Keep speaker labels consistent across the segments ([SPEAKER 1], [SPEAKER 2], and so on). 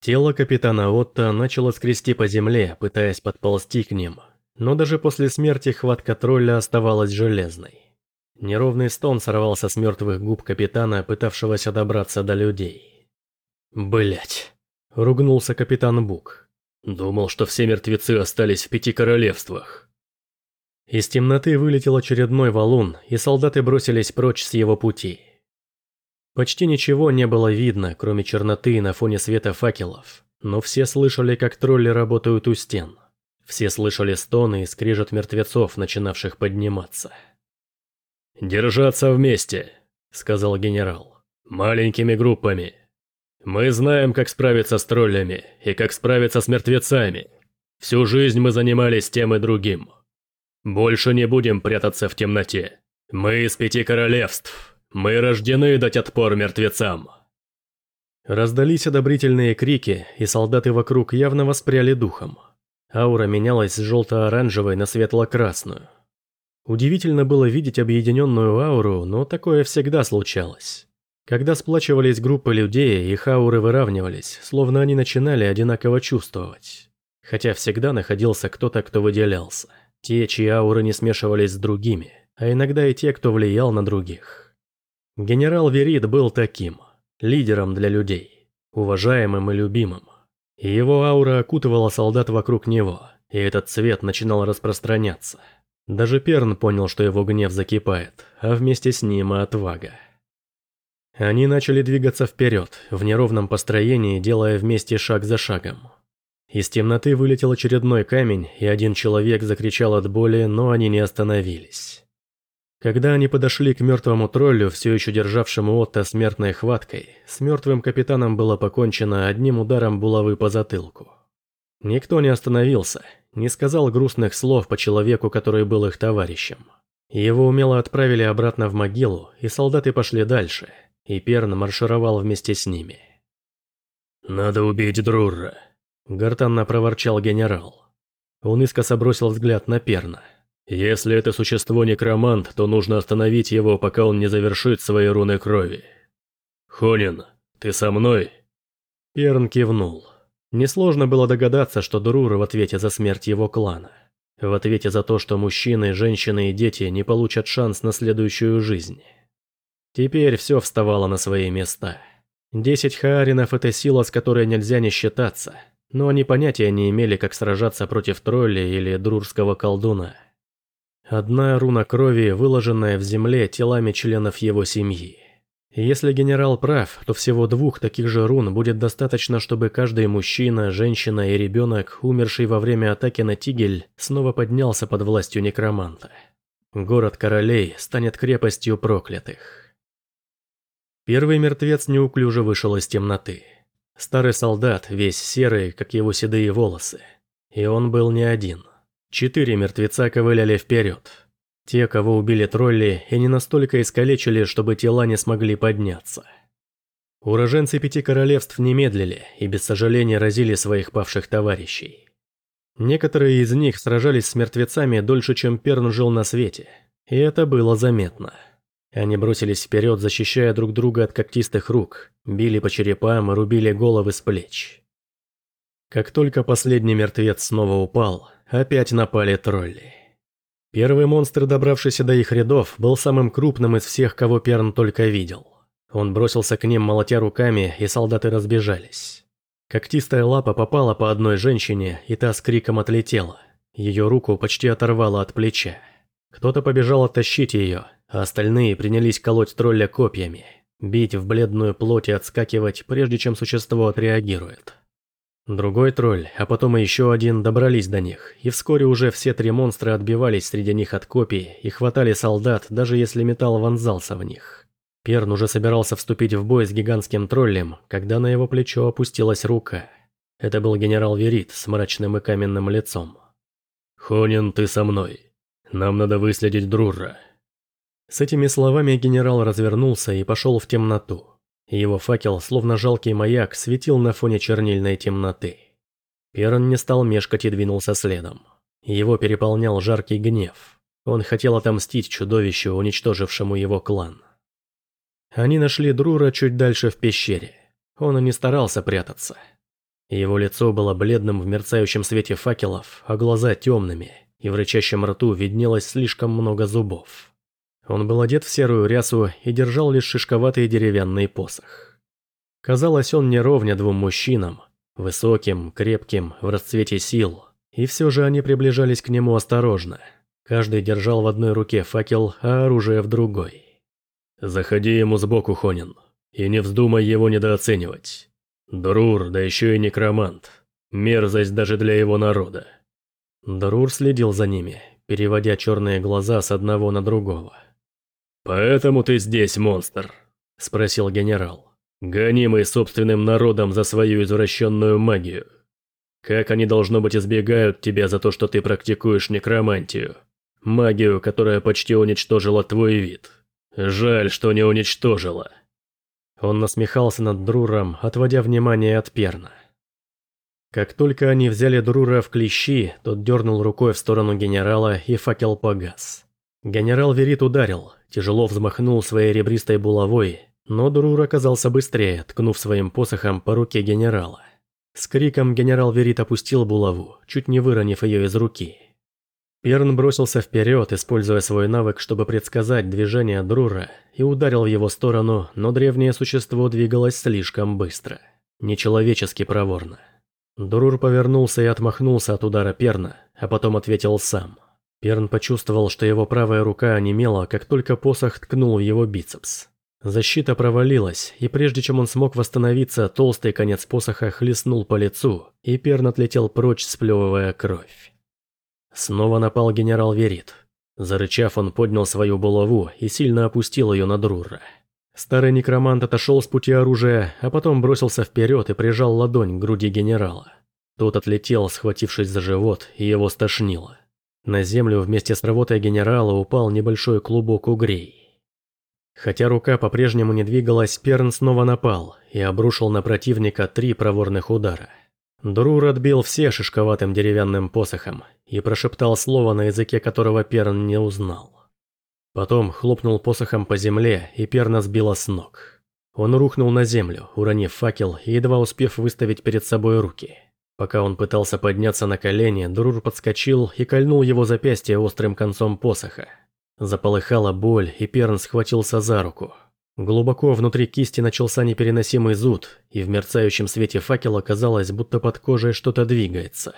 [SPEAKER 1] Тело капитана Отто начало скрести по земле, пытаясь подползти к ним, но даже после смерти хватка тролля оставалась железной. Неровный стон сорвался с мертвых губ капитана, пытавшегося добраться до людей. Блять, ругнулся капитан Бук. «Думал, что все мертвецы остались в пяти королевствах». Из темноты вылетел очередной валун, и солдаты бросились прочь с его пути. Почти ничего не было видно, кроме черноты на фоне света факелов, но все слышали, как тролли работают у стен. Все слышали стоны и скрежет мертвецов, начинавших подниматься. «Держаться вместе», — сказал генерал. «Маленькими группами. Мы знаем, как справиться с троллями и как справиться с мертвецами. Всю жизнь мы занимались тем и другим. Больше не будем прятаться в темноте. Мы из пяти королевств». Мы рождены дать отпор мертвецам!» Раздались одобрительные крики, и солдаты вокруг явно воспряли духом. Аура менялась с желто-оранжевой на светло-красную. Удивительно было видеть объединенную ауру, но такое всегда случалось. Когда сплачивались группы людей, их ауры выравнивались, словно они начинали одинаково чувствовать. Хотя всегда находился кто-то, кто выделялся. Те, чьи ауры не смешивались с другими, а иногда и те, кто влиял на других. Генерал Верит был таким, лидером для людей, уважаемым и любимым. его аура окутывала солдат вокруг него, и этот цвет начинал распространяться. Даже Перн понял, что его гнев закипает, а вместе с ним и отвага. Они начали двигаться вперед, в неровном построении, делая вместе шаг за шагом. Из темноты вылетел очередной камень, и один человек закричал от боли, но они не остановились. Когда они подошли к мертвому троллю, все еще державшему Отто смертной хваткой, с мертвым капитаном было покончено одним ударом булавы по затылку. Никто не остановился, не сказал грустных слов по человеку, который был их товарищем. Его умело отправили обратно в могилу, и солдаты пошли дальше, и Перн маршировал вместе с ними. «Надо убить Друрра», – гортанно проворчал генерал. Он искоса бросил взгляд на Перна. Если это существо некромант, то нужно остановить его, пока он не завершит свои руны крови. Хонин, ты со мной? Перн кивнул. Несложно было догадаться, что Друр в ответе за смерть его клана. В ответе за то, что мужчины, женщины и дети не получат шанс на следующую жизнь. Теперь все вставало на свои места. Десять хааринов – это сила, с которой нельзя не считаться, но они понятия не имели, как сражаться против тролля или друрского колдуна. Одна руна крови, выложенная в земле телами членов его семьи. Если генерал прав, то всего двух таких же рун будет достаточно, чтобы каждый мужчина, женщина и ребенок, умерший во время атаки на Тигель, снова поднялся под властью некроманта. Город королей станет крепостью проклятых. Первый мертвец неуклюже вышел из темноты. Старый солдат, весь серый, как его седые волосы. И он был не один. Четыре мертвеца ковыляли вперед. Те, кого убили тролли, и не настолько искалечили, чтобы тела не смогли подняться. Уроженцы пяти королевств не медлили и без сожаления разили своих павших товарищей. Некоторые из них сражались с мертвецами дольше, чем Перн жил на свете, и это было заметно. Они бросились вперед, защищая друг друга от когтистых рук, били по черепам и рубили головы с плеч. Как только последний мертвец снова упал, Опять напали тролли. Первый монстр, добравшийся до их рядов, был самым крупным из всех, кого Перн только видел. Он бросился к ним, молотя руками, и солдаты разбежались. Когтистая лапа попала по одной женщине, и та с криком отлетела. Ее руку почти оторвало от плеча. Кто-то побежал оттащить ее, а остальные принялись колоть тролля копьями, бить в бледную плоть и отскакивать, прежде чем существо отреагирует. Другой тролль, а потом и еще один добрались до них, и вскоре уже все три монстра отбивались среди них от копий и хватали солдат, даже если металл вонзался в них. Перн уже собирался вступить в бой с гигантским троллем, когда на его плечо опустилась рука. Это был генерал Верит с мрачным и каменным лицом. «Хонин, ты со мной. Нам надо выследить Друрра». С этими словами генерал развернулся и пошел в темноту. Его факел, словно жалкий маяк, светил на фоне чернильной темноты. Перн не стал мешкать и двинулся следом. Его переполнял жаркий гнев. Он хотел отомстить чудовищу, уничтожившему его клан. Они нашли Друра чуть дальше в пещере. Он и не старался прятаться. Его лицо было бледным в мерцающем свете факелов, а глаза темными, и в рычащем рту виднелось слишком много зубов. Он был одет в серую рясу и держал лишь шишковатый деревянный посох. Казалось, он не ровня двум мужчинам, высоким, крепким, в расцвете сил, и все же они приближались к нему осторожно. Каждый держал в одной руке факел, а оружие в другой. «Заходи ему сбоку, Хонин, и не вздумай его недооценивать. Друр, да еще и некромант. Мерзость даже для его народа». Друр следил за ними, переводя черные глаза с одного на другого. «Поэтому ты здесь, монстр?» – спросил генерал. «Гонимый собственным народом за свою извращенную магию. Как они, должно быть, избегают тебя за то, что ты практикуешь некромантию. Магию, которая почти уничтожила твой вид. Жаль, что не уничтожила». Он насмехался над Друром, отводя внимание от Перна. Как только они взяли Друра в клещи, тот дернул рукой в сторону генерала, и факел погас. Генерал Верит ударил, тяжело взмахнул своей ребристой булавой, но Друр оказался быстрее, ткнув своим посохом по руке генерала. С криком генерал Верит опустил булаву, чуть не выронив ее из руки. Перн бросился вперед, используя свой навык, чтобы предсказать движение Друра, и ударил в его сторону, но древнее существо двигалось слишком быстро. Нечеловечески проворно. Дурур повернулся и отмахнулся от удара Перна, а потом ответил сам. Перн почувствовал, что его правая рука онемела, как только посох ткнул в его бицепс. Защита провалилась, и прежде чем он смог восстановиться, толстый конец посоха хлестнул по лицу, и Перн отлетел прочь, сплевывая кровь. Снова напал генерал Верит. Зарычав, он поднял свою булаву и сильно опустил ее на Друра. Старый некромант отошел с пути оружия, а потом бросился вперед и прижал ладонь к груди генерала. Тот отлетел, схватившись за живот, и его стошнило. На землю вместе с работой генерала упал небольшой клубок угрей. Хотя рука по-прежнему не двигалась, Перн снова напал и обрушил на противника три проворных удара. Друр отбил все шишковатым деревянным посохом и прошептал слово, на языке которого Перн не узнал. Потом хлопнул посохом по земле, и Перна сбила с ног. Он рухнул на землю, уронив факел и едва успев выставить перед собой руки. Пока он пытался подняться на колени, Друр подскочил и кольнул его запястье острым концом посоха. Заполыхала боль, и Перн схватился за руку. Глубоко внутри кисти начался непереносимый зуд, и в мерцающем свете факела казалось, будто под кожей что-то двигается.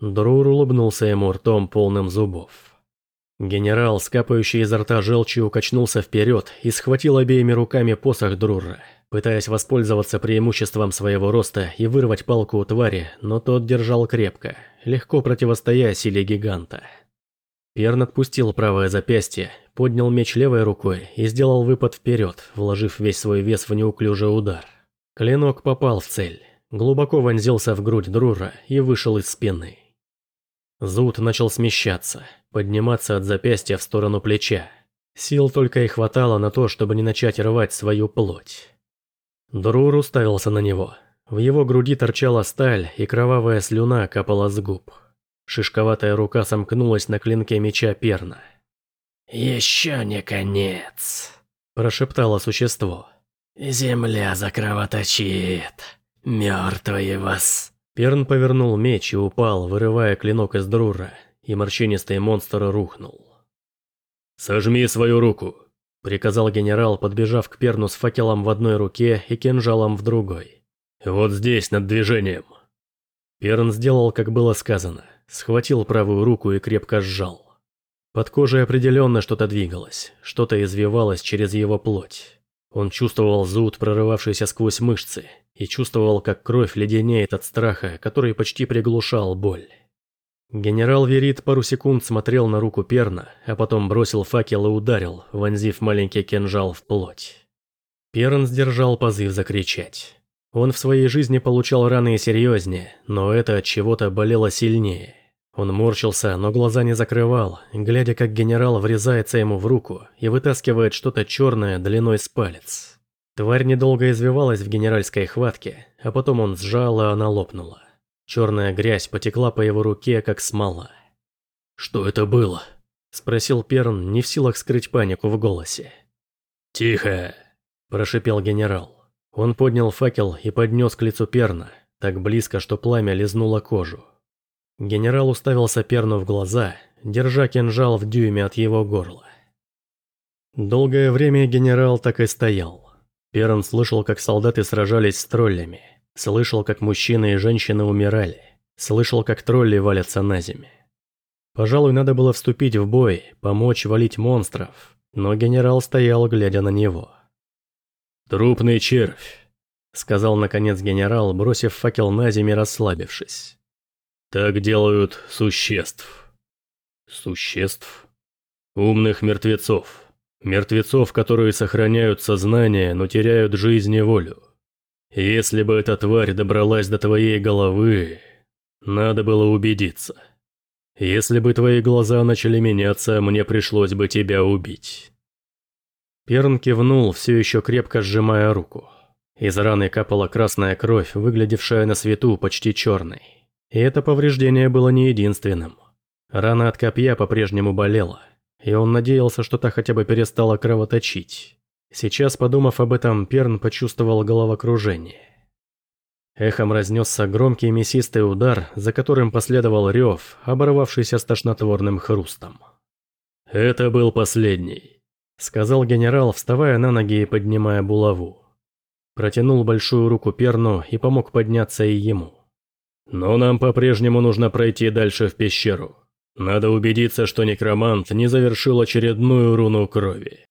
[SPEAKER 1] Друр улыбнулся ему ртом, полным зубов. Генерал, скапающий изо рта желчью, качнулся вперед и схватил обеими руками посох Друрра, пытаясь воспользоваться преимуществом своего роста и вырвать палку у твари, но тот держал крепко, легко противостоя силе гиганта. Перн отпустил правое запястье, поднял меч левой рукой и сделал выпад вперед, вложив весь свой вес в неуклюжий удар. Клинок попал в цель, глубоко вонзился в грудь Друра и вышел из спины. Зуд начал смещаться, подниматься от запястья в сторону плеча. Сил только и хватало на то, чтобы не начать рвать свою плоть. Друр уставился на него. В его груди торчала сталь, и кровавая слюна капала с губ. Шишковатая рука сомкнулась на клинке меча Перна. «Еще не конец», – прошептало существо. «Земля закровоточит. Мертвые вас Перн повернул меч и упал, вырывая клинок из друра, и морщинистый монстр рухнул. «Сожми свою руку», – приказал генерал, подбежав к Перну с факелом в одной руке и кинжалом в другой. «Вот здесь, над движением». Перн сделал, как было сказано, схватил правую руку и крепко сжал. Под кожей определенно что-то двигалось, что-то извивалось через его плоть. Он чувствовал зуд, прорывавшийся сквозь мышцы, и чувствовал, как кровь леденеет от страха, который почти приглушал боль. Генерал Верит пару секунд смотрел на руку Перна, а потом бросил факел и ударил, вонзив маленький кинжал в плоть. Перн сдержал позыв закричать. Он в своей жизни получал раны серьезнее, но это от чего-то болело сильнее. Он морщился, но глаза не закрывал, глядя, как генерал врезается ему в руку и вытаскивает что-то черное длиной с палец. Тварь недолго извивалась в генеральской хватке, а потом он сжал, и она лопнула. Черная грязь потекла по его руке, как смола. «Что это было?» – спросил Перн, не в силах скрыть панику в голосе. «Тихо!» – прошипел генерал. Он поднял факел и поднес к лицу Перна, так близко, что пламя лизнуло кожу. Генерал уставился Перну в глаза, держа кинжал в дюйме от его горла. Долгое время генерал так и стоял. Перн слышал, как солдаты сражались с троллями, слышал, как мужчины и женщины умирали, слышал, как тролли валятся на землю. Пожалуй, надо было вступить в бой, помочь валить монстров, но генерал стоял, глядя на него. «Трупный червь», — сказал наконец генерал, бросив факел на землю, расслабившись. «Так делают существ». «Существ?» «Умных мертвецов». Мертвецов, которые сохраняют сознание, но теряют жизнь и волю. Если бы эта тварь добралась до твоей головы, надо было убедиться. Если бы твои глаза начали меняться, мне пришлось бы тебя убить. Перн кивнул, все еще крепко сжимая руку. Из раны капала красная кровь, выглядевшая на свету почти черной. И это повреждение было не единственным. Рана от копья по-прежнему болела и он надеялся, что та хотя бы перестала кровоточить. Сейчас, подумав об этом, Перн почувствовал головокружение. Эхом разнесся громкий мясистый удар, за которым последовал рев, оборвавшийся с тошнотворным хрустом. «Это был последний», — сказал генерал, вставая на ноги и поднимая булаву. Протянул большую руку Перну и помог подняться и ему. «Но нам по-прежнему нужно пройти дальше в пещеру. Надо убедиться, что некромант не завершил очередную руну крови.